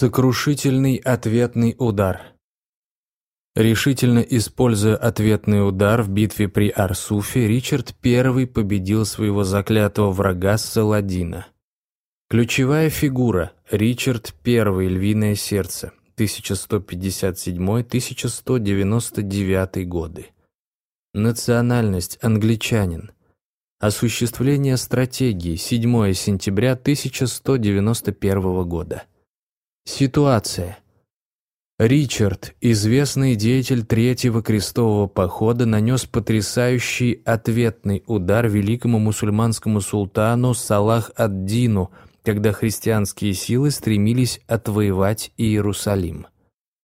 Сокрушительный ответный удар Решительно используя ответный удар в битве при Арсуфе, Ричард I победил своего заклятого врага Саладина. Ключевая фигура – Ричард I «Львиное сердце», 1157-1199 годы. Национальность – англичанин. Осуществление стратегии – 7 сентября 1191 года. Ситуация. Ричард, известный деятель Третьего крестового похода, нанес потрясающий ответный удар великому мусульманскому султану Салах ад-Дину, когда христианские силы стремились отвоевать Иерусалим.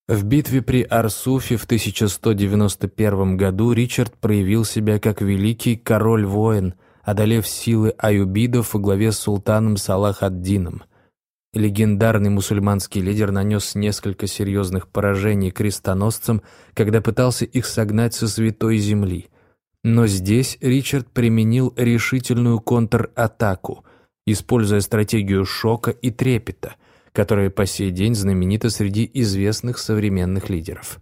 В битве при Арсуфе в 1191 году Ричард проявил себя как великий король-воин, одолев силы аюбидов во главе с султаном Салах ад-Дином – Легендарный мусульманский лидер нанес несколько серьезных поражений крестоносцам, когда пытался их согнать со святой земли. Но здесь Ричард применил решительную контратаку, используя стратегию шока и трепета, которая по сей день знаменита среди известных современных лидеров.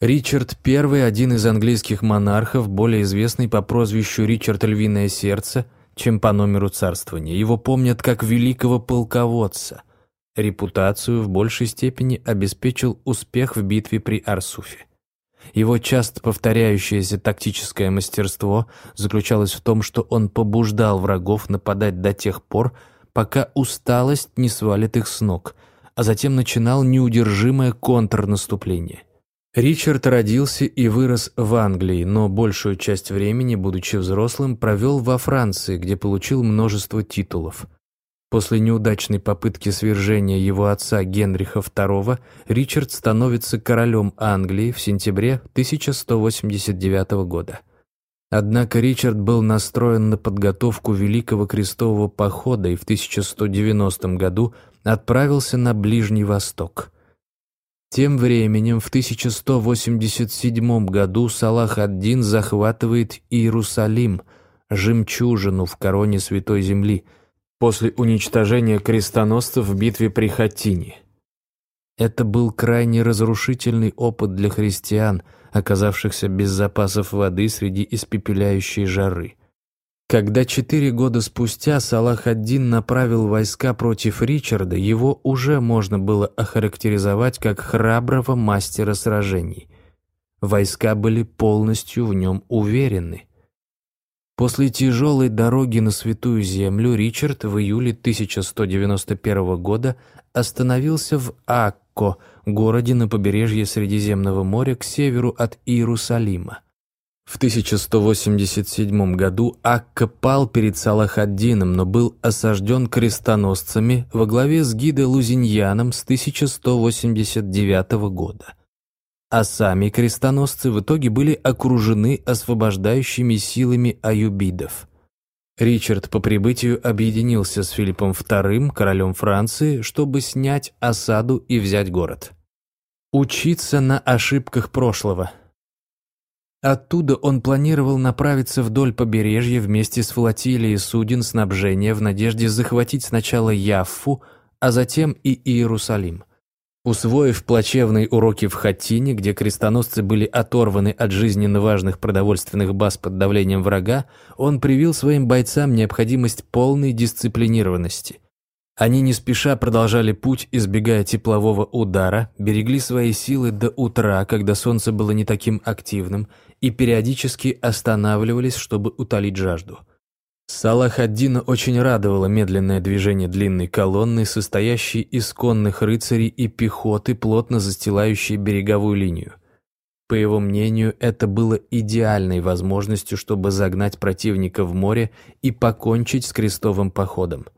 Ричард I – один из английских монархов, более известный по прозвищу Ричард Львиное Сердце – чем по номеру царствования. Его помнят как великого полководца. Репутацию в большей степени обеспечил успех в битве при Арсуфе. Его часто повторяющееся тактическое мастерство заключалось в том, что он побуждал врагов нападать до тех пор, пока усталость не свалит их с ног, а затем начинал неудержимое контрнаступление. Ричард родился и вырос в Англии, но большую часть времени, будучи взрослым, провел во Франции, где получил множество титулов. После неудачной попытки свержения его отца Генриха II Ричард становится королем Англии в сентябре 1189 года. Однако Ричард был настроен на подготовку Великого Крестового Похода и в 1190 году отправился на Ближний Восток – тем временем в 1187 году Салах ад-Дин захватывает Иерусалим, жемчужину в короне Святой Земли, после уничтожения крестоносцев в битве при Хаттине. Это был крайне разрушительный опыт для христиан, оказавшихся без запасов воды среди испепеляющей жары. Когда четыре года спустя Салах ад-Дин направил войска против Ричарда, его уже можно было охарактеризовать как храброго мастера сражений. Войска были полностью в нем уверены. После тяжелой дороги на Святую Землю Ричард в июле 1191 года остановился в Акко, городе на побережье Средиземного моря к северу от Иерусалима. В 1187 году Акка пал перед Салахаддином, но был осажден крестоносцами во главе с Гидо Лузиньяном с 1189 года. А сами крестоносцы в итоге были окружены освобождающими силами аюбидов. Ричард по прибытию объединился с Филиппом II, королем Франции, чтобы снять осаду и взять город. Учиться на ошибках прошлого – Оттуда он планировал направиться вдоль побережья вместе с флотилией суден снабжения в надежде захватить сначала Яффу, а затем и Иерусалим. Усвоив плачевные уроки в Хаттине, где крестоносцы были оторваны от жизненно важных продовольственных баз под давлением врага, он привил своим бойцам необходимость полной дисциплинированности – они не спеша продолжали путь, избегая теплового удара, берегли свои силы до утра, когда солнце было не таким активным, и периодически останавливались, чтобы утолить жажду. Салахаддина очень радовало медленное движение длинной колонны, состоящей из конных рыцарей и пехоты, плотно застилающей береговую линию. По его мнению, это было идеальной возможностью, чтобы загнать противника в море и покончить с крестовым походом –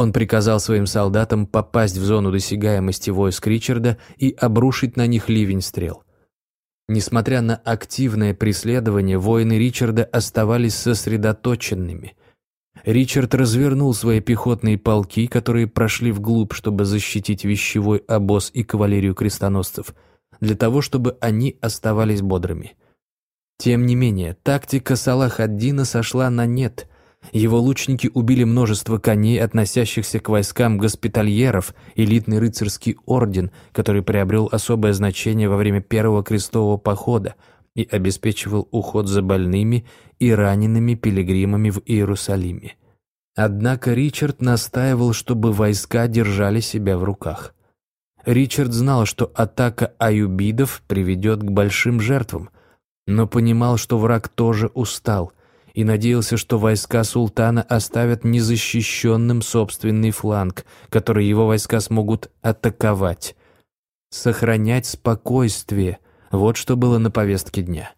он приказал своим солдатам попасть в зону досягаемости войск Ричарда и обрушить на них ливень стрел. Несмотря на активное преследование, воины Ричарда оставались сосредоточенными. Ричард развернул свои пехотные полки, которые прошли вглубь, чтобы защитить вещевой обоз и кавалерию крестоносцев, для того, чтобы они оставались бодрыми. Тем не менее, тактика Салах ад-Дина сошла на нет – Его лучники убили множество коней, относящихся к войскам госпитальеров, элитный рыцарский орден, который приобрел особое значение во время первого крестового похода и обеспечивал уход за больными и ранеными пилигримами в Иерусалиме. Однако Ричард настаивал, чтобы войска держали себя в руках. Ричард знал, что атака аюбидов приведет к большим жертвам, но понимал, что враг тоже устал и надеялся, что войска султана оставят незащищенным собственный фланг, который его войска смогут атаковать. Сохранять спокойствие – вот что было на повестке дня.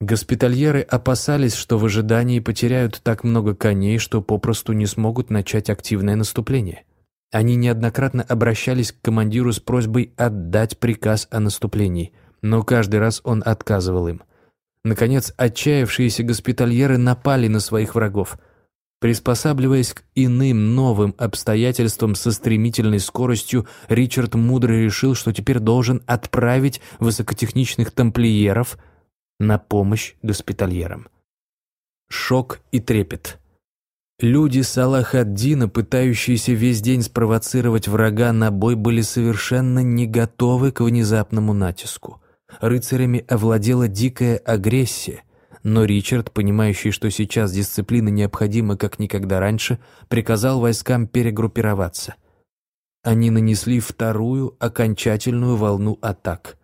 Госпитальеры опасались, что в ожидании потеряют так много коней, что попросту не смогут начать активное наступление. Они неоднократно обращались к командиру с просьбой отдать приказ о наступлении, но каждый раз он отказывал им. Наконец, отчаявшиеся госпитальеры напали на своих врагов. Приспосабливаясь к иным новым обстоятельствам со стремительной скоростью, Ричард мудро решил, что теперь должен отправить высокотехничных тамплиеров на помощь госпитальерам. Шок и трепет – Люди Салах-ад-Дина, пытающиеся весь день спровоцировать врага на бой, были совершенно не готовы к внезапному натиску. Рыцарями овладела дикая агрессия, но Ричард, понимающий, что сейчас дисциплина необходима как никогда раньше, приказал войскам перегруппироваться. Они нанесли вторую окончательную волну атак.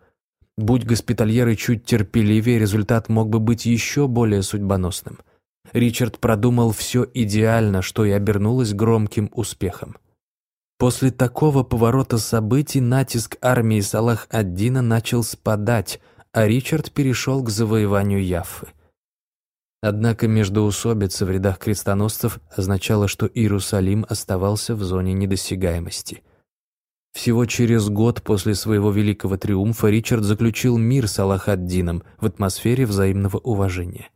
Будь госпитальеры чуть терпеливее, результат мог бы быть еще более судьбоносным – Ричард продумал все идеально, что и обернулось громким успехом. После такого поворота событий натиск армии Салах-ад-Дина начал спадать, а Ричард перешел к завоеванию Яффы. Однако междоусобица в рядах крестоносцев означала, что Иерусалим оставался в зоне недосягаемости. Всего через год после своего великого триумфа Ричард заключил мир с Аллах-ад-Дином в атмосфере взаимного уважения.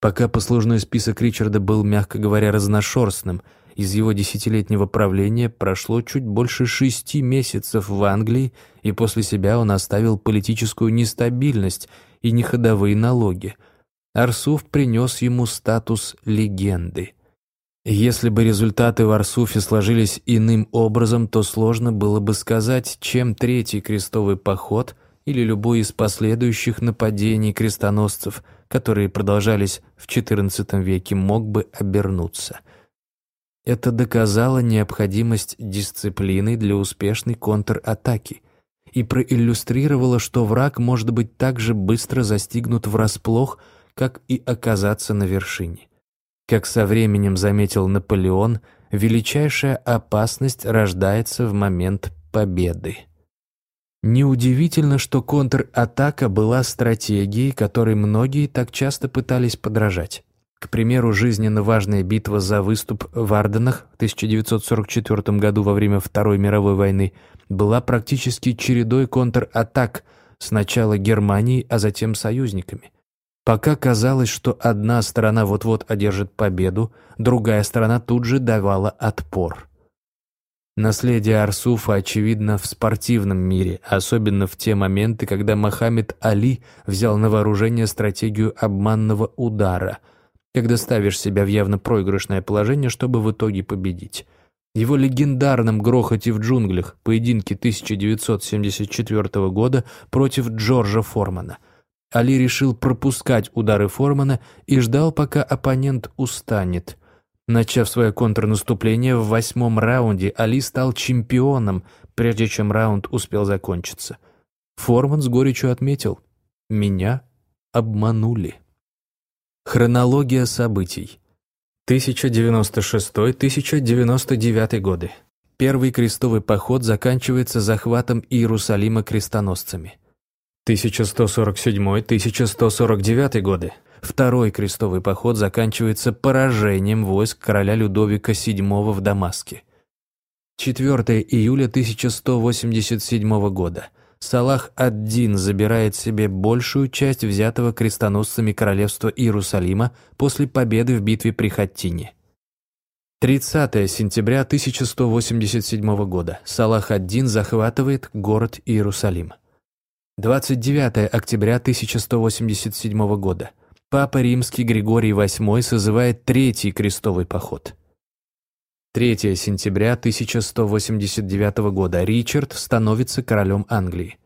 Пока послужной список Ричарда был, мягко говоря, разношерстным, из его десятилетнего правления прошло чуть больше шести месяцев в Англии, и после себя он оставил политическую нестабильность и неходовые налоги. Арсуф принес ему статус легенды. Если бы результаты в Арсуфе сложились иным образом, то сложно было бы сказать, чем третий крестовый поход или любой из последующих нападений крестоносцев – которые продолжались в XIV веке, мог бы обернуться. Это доказало необходимость дисциплины для успешной контратаки и проиллюстрировало, что враг может быть так же быстро застигнут врасплох, как и оказаться на вершине. Как со временем заметил Наполеон, величайшая опасность рождается в момент победы. Неудивительно, что контратака была стратегией, которой многие так часто пытались подражать. К примеру, жизненно важная битва за выступ в Арденах в 1944 году во время Второй мировой войны была практически чередой контратак сначала Германией, а затем союзниками. Пока казалось, что одна сторона вот-вот одержит победу, другая сторона тут же давала отпор. Наследие Арсуфа очевидно в спортивном мире, особенно в те моменты, когда Мохаммед Али взял на вооружение стратегию обманного удара, когда ставишь себя в явно проигрышное положение, чтобы в итоге победить. Его легендарном грохоте в джунглях поединке 1974 года против Джорджа Формана. Али решил пропускать удары Формана и ждал, пока оппонент устанет – Начав свое контрнаступление в восьмом раунде, Али стал чемпионом, прежде чем раунд успел закончиться. Форман с горечью отметил «Меня обманули». Хронология событий. 1096-1099 годы. Первый крестовый поход заканчивается захватом Иерусалима крестоносцами. 1147-1149 годы. Второй крестовый поход заканчивается поражением войск короля Людовика VII в Дамаске. 4 июля 1187 года. Салах ад-Дин забирает себе большую часть взятого крестоносцами королевства Иерусалима после победы в битве при Хаттине. 30 сентября 1187 года. Салах ад-Дин захватывает город Иерусалим. 29 октября 1187 года. Папа Римский Григорий VIII созывает Третий крестовый поход. 3 сентября 1189 года Ричард становится королем Англии.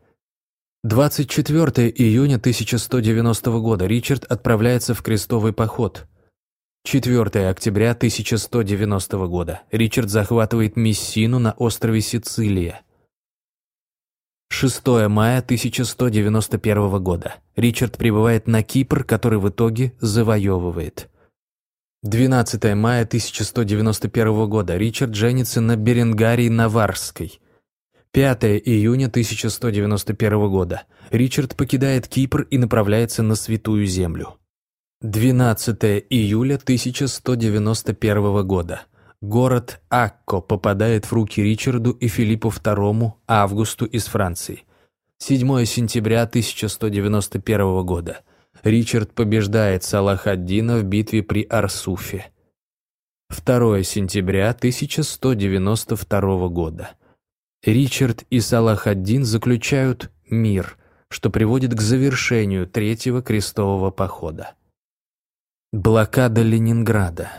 24 июня 1190 года Ричард отправляется в крестовый поход. 4 октября 1190 года Ричард захватывает Мессину на острове Сицилия. 6 мая 1191 года Ричард прибывает на Кипр, который в итоге завоевывает. 12 мая 1191 года Ричард женится на Беренгарии Наварской. 5 июня 1191 года. Ричард покидает Кипр и направляется на Святую Землю. 12 июля 1191 года. Город Акко попадает в руки Ричарду и Филиппу II Августу из Франции. 7 сентября 1191 года. Ричард побеждает Салахаддина в битве при Арсуфе. 2 сентября 1192 года. Ричард и Салах ад-Дин заключают мир, что приводит к завершению Третьего крестового похода. Блокада Ленинграда.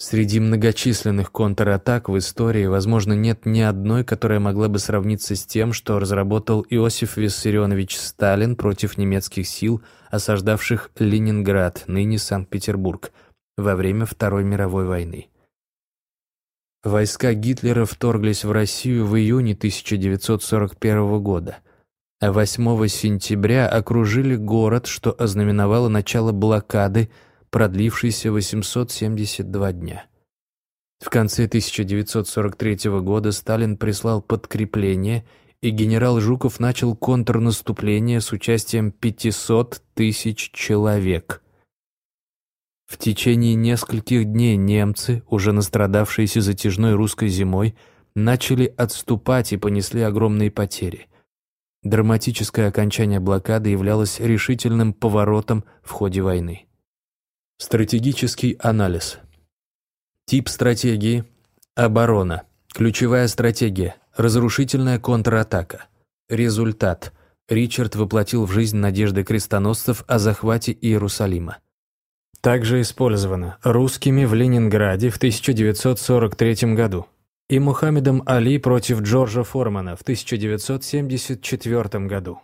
Среди многочисленных контратак в истории, возможно, нет ни одной, которая могла бы сравниться с тем, что разработал Иосиф Виссарионович Сталин против немецких сил, осаждавших Ленинград, ныне Санкт-Петербург, во время Второй мировой войны. Войска Гитлера вторглись в Россию в июне 1941 года, а 8 сентября окружили город, что ознаменовало начало блокады, продлившейся 872 дня. В конце 1943 года Сталин прислал подкрепление, и генерал Жуков начал контрнаступление с участием 500 тысяч человек – в течение нескольких дней немцы, уже настрадавшиеся затяжной русской зимой, начали отступать и понесли огромные потери. Драматическое окончание блокады являлось решительным поворотом в ходе войны. Стратегический анализ. Тип стратегии – оборона. Ключевая стратегия – разрушительная контратака. Результат – Ричард воплотил в жизнь надежды крестоносцев о захвате Иерусалима также использована русскими в Ленинграде в 1943 году и Мухаммедом Али против Джорджа Формана в 1974 году.